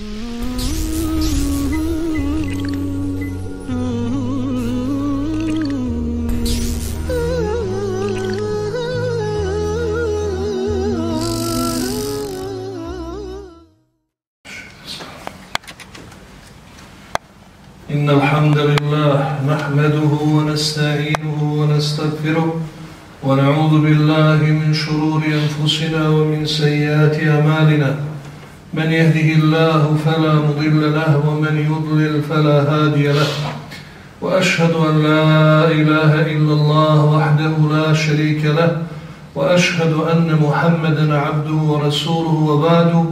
Mm-hmm. من يهده الله فلا مضل له ومن يضلل فلا هادي له. وأشهد أن لا إله إلا الله وحده لا شريك له وأشهد أن محمدا عبده ورسوله وبعد.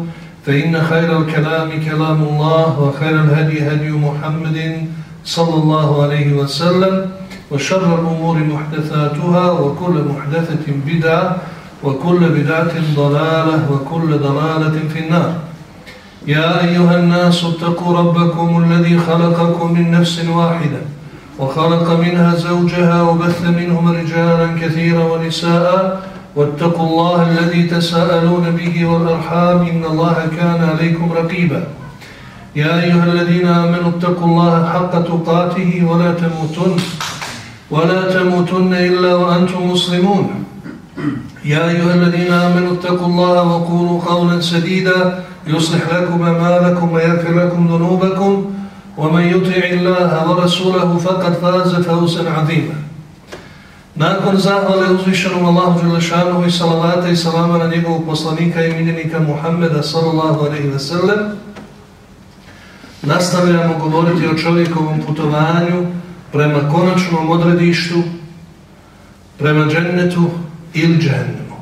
فإن خير الكلام كلام الله وخير الهدي هدي محمد صلى الله عليه وسلم وشر الأمور محدثاتها وكل محدثة بدعة. وكل بدعة ضلالة وكل ضلالة في النار. يا أيها الناس اتقوا ربكم الذي خلقكم من نفس واحدة وخلق منها زوجها وبث منهما رجالا كثيرا ونساء. واتقوا الله الذي تساءلون به والأرحام إن الله كان عليكم رقيبا. يا أيها الذين آمنوا اتقوا الله حق تقاته ولا تموتن ولا تموتن إلا وأنتم مسلمون. يا أيها الذين آمنوا اتقوا الله وقولوا قولا سديدا يصلح لكم أمالكم ويغفر لكم ذنوبكم ومن يطع الله ورسوله فقد فاز فوزا عظيما Nakon zahvale uzvišenom Allahu Đelešanu i salavata i salama na njegovog poslanika i miljenika Muhammeda sallallahu alaihi ve sellem, nastavljamo govoriti o čovjekovom putovanju prema konačnom odredištu, prema džennetu ili džennemu.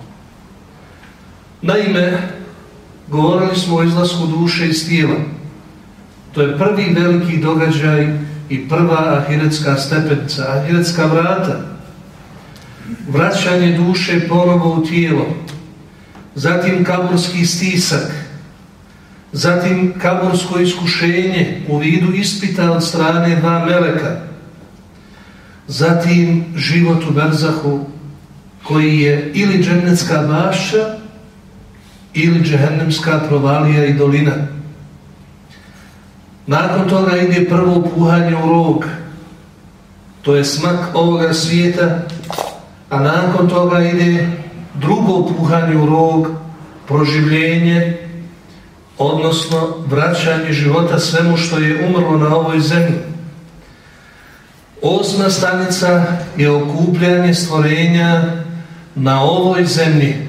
Naime, govorili smo o izlasku duše iz tijela. To je prvi veliki događaj i prva ahiretska stepenica, ahiretska vrata. Vraćanje duše ponovo u tijelo, zatim kaburski stisak, zatim kabursko iskušenje u vidu ispita od strane dva meleka, zatim život u Berzahu koji je ili džennetska bašća ili džehennemska provalija i dolina. Nakon toga ide prvo puhanje u rog, to je smak ovoga svijeta, a nakon toga ide drugo puhanje u rog, proživljenje, odnosno vraćanje života svemu što je umrlo na ovoj zemlji. Osma stanica je okupljanje stvorenja na ovoj zemlji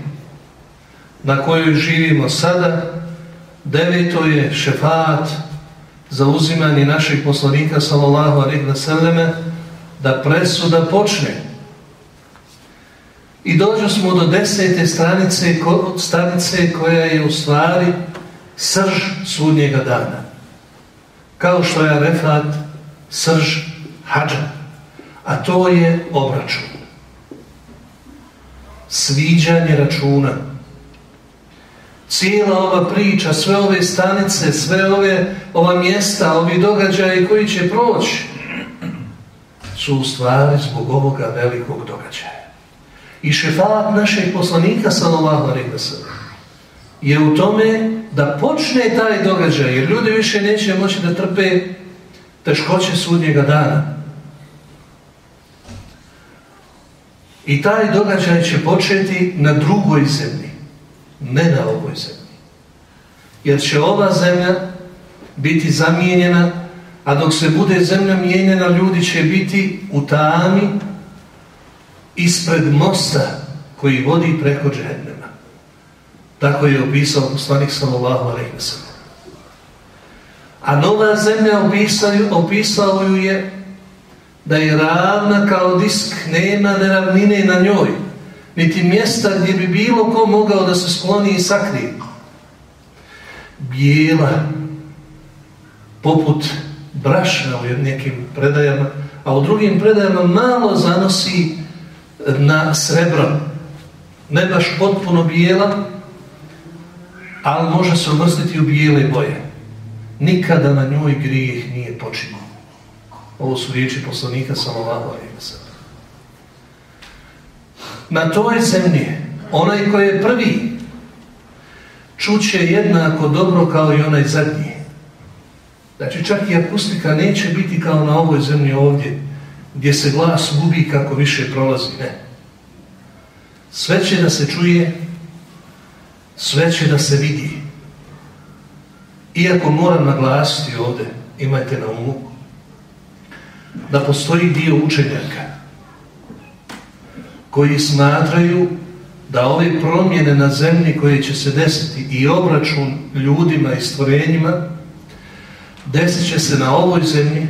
na kojoj živimo sada. Deveto je šefat za uzimanje našeg poslanika sallallahu alaihi wa sallame da presuda počne. I dođu smo do desete stranice, stanice koja je u stvari srž sudnjega dana. Kao što je refat srž hađa. A to je obračun. Sviđanje računa. Cijela ova priča, sve ove stanice, sve ove ova mjesta, ovi događaji koji će proći su u stvari zbog ovoga velikog događaja. I šefat našeg poslanika sallallahu alejhi je u tome da počne taj događaj, jer ljudi više neće moći da trpe teškoće sudnjega dana. I taj događaj će početi na drugoj zemlji, ne na ovoj zemlji. Jer će ova zemlja biti zamijenjena, a dok se bude zemlja mijenjena, ljudi će biti u tami ispred mosta koji vodi preko džehennema. Tako je opisao poslanik sallallahu alejhi. A nova zemlja opisao ju je da je ravna kao disk, nema neravnine na njoj, niti mjesta gdje bi bilo ko mogao da se skloni i sakrije. Bijela, poput brašna u nekim predajama, a u drugim predajama malo zanosi na srebro. Ne baš potpuno bijela, ali može se uvrstiti u bijele boje. Nikada na njoj grijeh nije počinio. Ovo su riječi poslanika sallallahu alejhi ve. Na toj zemlji onaj koji je prvi čuće jednako dobro kao i onaj zadnji. Znači čak i akustika neće biti kao na ovoj zemlji ovdje, gdje se glas gubi kako više prolazi, ne. Sve će da se čuje, sve će da se vidi. Iako moram naglasiti ovdje, imajte na umu, da postoji dio učenjaka koji smatraju da ove promjene na zemlji koje će se desiti i obračun ljudima i stvorenjima desit će se na ovoj zemlji,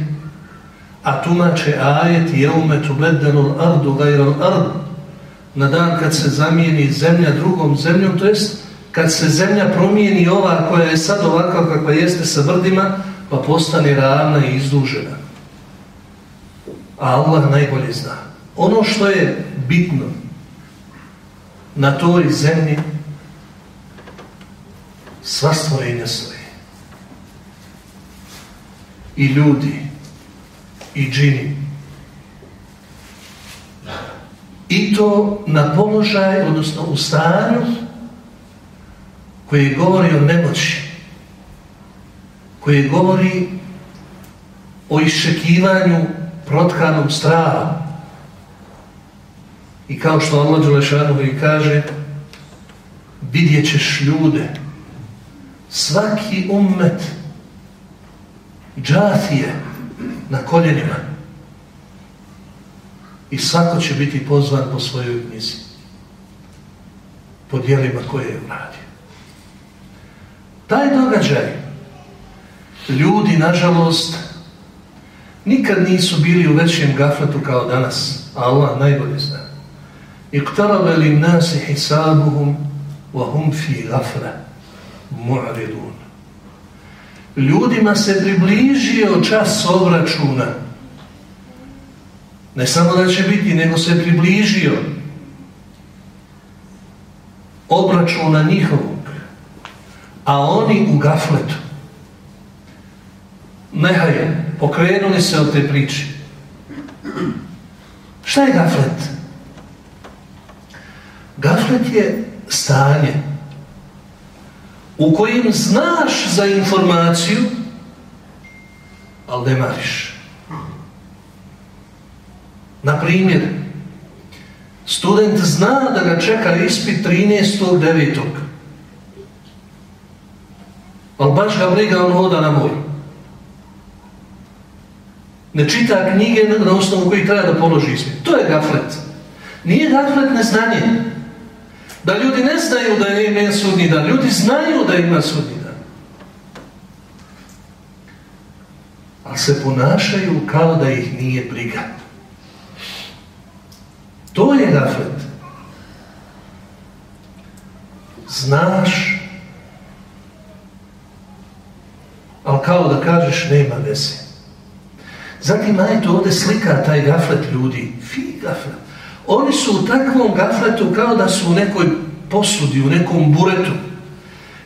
a tumače ajet jeume tubeddelul ardu gajral ardu na dan kad se zamijeni zemlja drugom zemljom, to jest kad se zemlja promijeni ova koja je sad ovakva kakva jeste sa brdima, pa postane ravna i izdužena. A Allah najbolje zna. Ono što je bitno na toj zemlji sva stvorenja svoje. I ljudi, i džini. I to na položaj, odnosno u stanju koji govori o nemoći, koji govori o iščekivanju protkanom strahom. I kao što Allah Đelešanu kaže, vidjet ćeš ljude, svaki ummet, džatije na koljenima i svako će biti pozvan po svojoj knjizi, po dijelima koje je uradio. Taj događaj, ljudi, nažalost, nikad nisu bili u većem gafletu kao danas, Allah najbolje zna. Iqtarabe li nasi hisabuhum wa hum fi gafra mu'ridun. Ljudima se približio čas obračuna. Ne samo da će biti, nego se približio obračuna njihovog. A oni u gafletu. Nehaj, pokrenuli se od te priče. Šta je gaflet? Gaflet je stanje u kojem znaš za informaciju, ali ne mariš. Na primjer, student zna da ga čeka ispit 13.9. Ali baš ga briga, on hoda na moru. Ne čita knjige na osnovu kojih treba da položi ispit. To je gaflet. Nije gaflet neznanje. Da ljudi ne znaju da je sudni dan. Ljudi znaju da ima sudni dan. Ali se ponašaju kao da ih nije briga. To je gaflet. Znaš, ali kao da kažeš nema veze. Zatim, ajte ovdje slika taj gaflet ljudi. Fi gaflet. Oni su u takvom gafletu kao da su u nekoj posudi, u nekom buretu.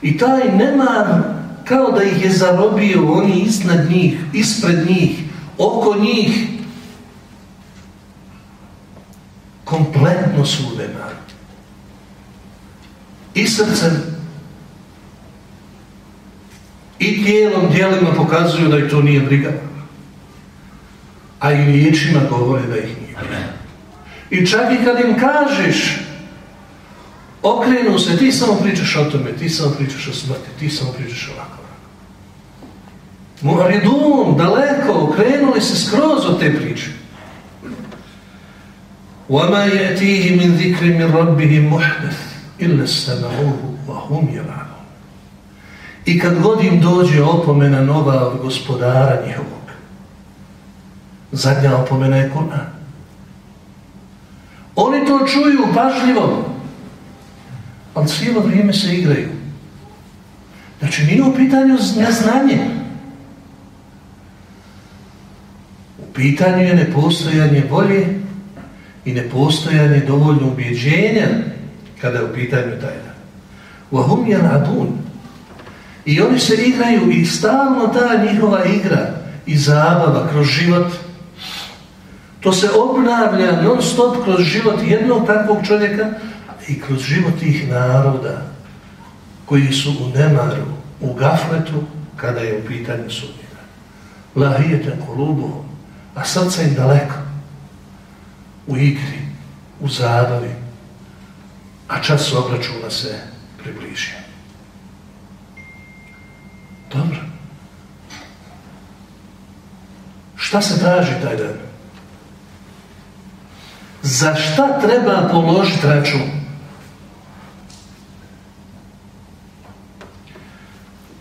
I taj nemar kao da ih je zarobio, oni iznad njih, ispred njih, oko njih. Kompletno su u nemaru. I srcem, i tijelom, dijelima pokazuju da ih to nije briga A i riječima govore da ih nije briga. I čak i kad im kažeš, okrenu se, ti samo pričaš o tome, ti samo pričaš o smrti, ti samo pričaš ovako. Muharidun, daleko, okrenuli se skroz od te priče. وَمَا يَتِيهِ مِنْ ذِكْرِ مِنْ رَبِّهِ مُحْدَث إِلَّا سَمَعُوهُ وَهُمْ يَلَعُونَ I kad god im dođe opomena nova od gospodara njihovog, zadnja opomena je Kur'an. Oni to čuju pažljivo, ali cijelo vrijeme se igraju. Znači, nije u pitanju neznanje. U pitanju je nepostojanje volje i nepostojanje dovoljno ubjeđenja kada je u pitanju tajna. Wahum yal'abun. I oni se igraju i stalno ta njihova igra i zabava kroz život to se obnavlja non stop kroz život jednog takvog čovjeka i kroz život tih naroda koji su u nemaru, u gafletu kada je u pitanju sudnjega. lahijete kolubu, a srca im daleko, u igri, u zabavi, a čas obračuna se približio. Dobro. Šta se traži taj dan? Za šta treba položiti račun?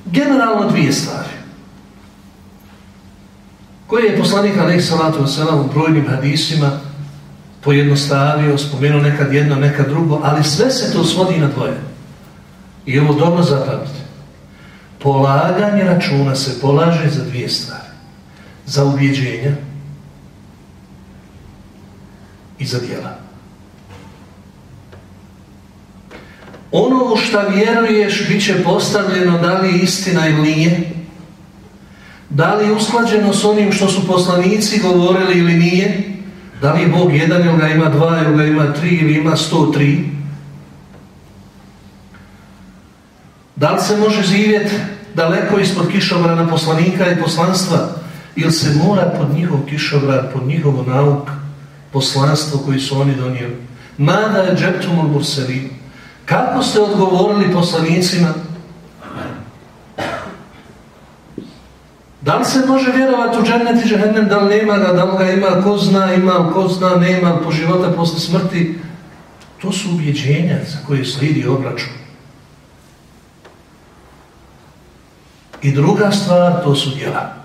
Generalno dvije stvari. Koje je poslanik alaih salatu wasalam u brojnim hadisima pojednostavio, spomenuo nekad jedno, nekad drugo, ali sve se to svodi na dvoje. I ovo dobro zapamtite. Polaganje računa se polaže za dvije stvari. Za ubjeđenja i za djela. Ono u šta vjeruješ bit će postavljeno da li je istina ili nije, da li je usklađeno s onim što su poslanici govorili ili nije, da li je Bog jedan ili ga ima dva ili ga ima tri ili ima sto tri, da li se može živjeti daleko ispod kišobrana poslanika i poslanstva ili se mora pod njihov kišobran, pod njihovo nauk, poslanstvo koji su oni donijeli. Mada je džeptumul burselinu. Kako ste odgovorili poslanicima? Da li se može vjerovati u džennet i džehennem, da li nema ga, da li ga ima, ko zna, ima, ko zna, nema, po života posle smrti? To su ubjeđenja za koje slijedi obračun. I druga stvar, to su djela.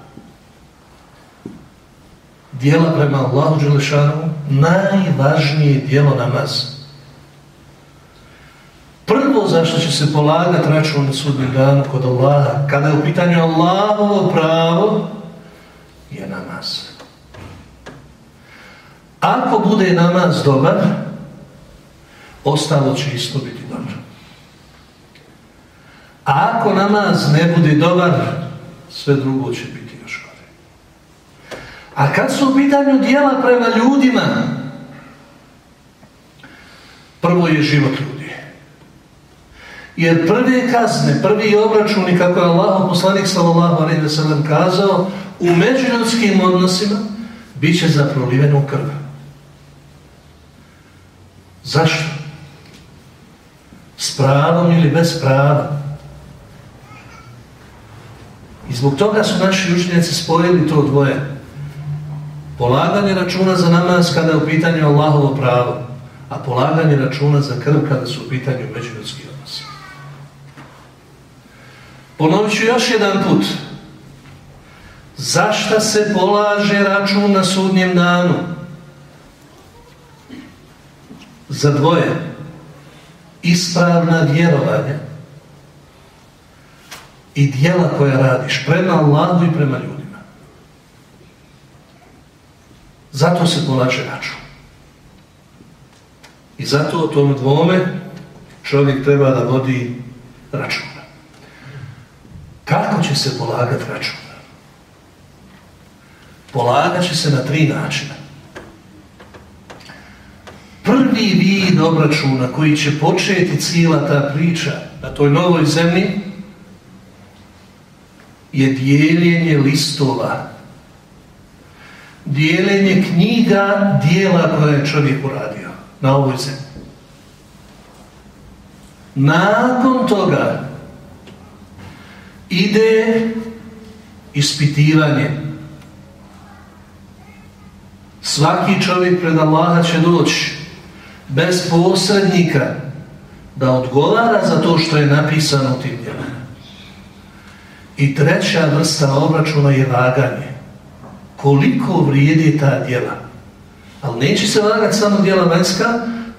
Djela prema Allahu Đelešanu, najvažnije djelo namaz. Prvo zašto će se polagati račun na sudnjem danu kod Allaha, kada je u pitanju Allahovo pravo, je namaz. Ako bude namaz dobar, ostalo će isto biti dobro. A ako namaz ne bude dobar, sve drugo će biti. A kad su u pitanju dijela prema ljudima, prvo je život ljudi. Jer prve kazne, prvi obračuni, kako je Allah, poslanik sallallahu alaihi wa sallam kazao, u međuljudskim odnosima bit će za prolivenu krv. Zašto? S pravom ili bez prava? I zbog toga su naši učenjaci spojili to dvoje. Polaganje računa za namaz kada je u pitanju Allahovo pravo, a polaganje računa za krv kada su u pitanju međuljudski odnosi. Ponovit ću još jedan put. Zašta se polaže račun na sudnjem danu? Za dvoje. Ispravna vjerovanja i dijela koja radiš prema Allahu i prema ljudima. Zato se polaže račun. I zato o tom dvome čovjek treba da vodi račun. Kako će se polagati račun? Polagat će se na tri načina. Prvi vid obračuna koji će početi cijela ta priča na toj novoj zemlji je dijeljenje listova. Dijeljenje knjiga dijela koje je čovjek uradio na ovoj zemlji. Nakon toga ide ispitivanje. Svaki čovjek pred Allaha će doći bez posrednika da odgovara za to što je napisano u tim djelima. I treća vrsta obračuna je vaganje. Koliko vrijedi ta djela? Ali neće se vagati samo djela vanjska,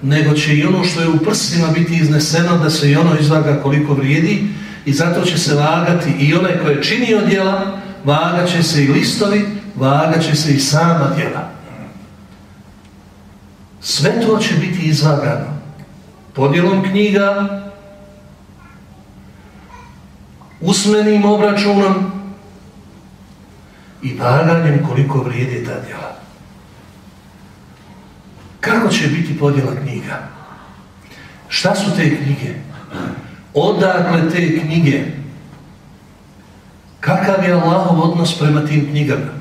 nego će i ono što je u prstima biti izneseno da se i ono izvaga koliko vrijedi i zato će se vagati i onaj koji je činio djela, vagat će se i listovi, vagat će se i sama djela. Sve to će biti izvagano podjelom knjiga, usmenim obračunom i vaganjem koliko vrijedi ta djela. Kako će biti podjela knjiga? Šta su te knjige? Odakle te knjige? Kakav je Allahov odnos prema tim knjigama.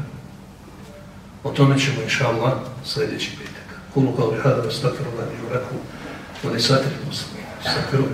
O tome ćemo, inša Allah, sljedeći petak. Kulu kao bi hada, stakfiru lani, uraku, li satiri muslimin. Stakfiru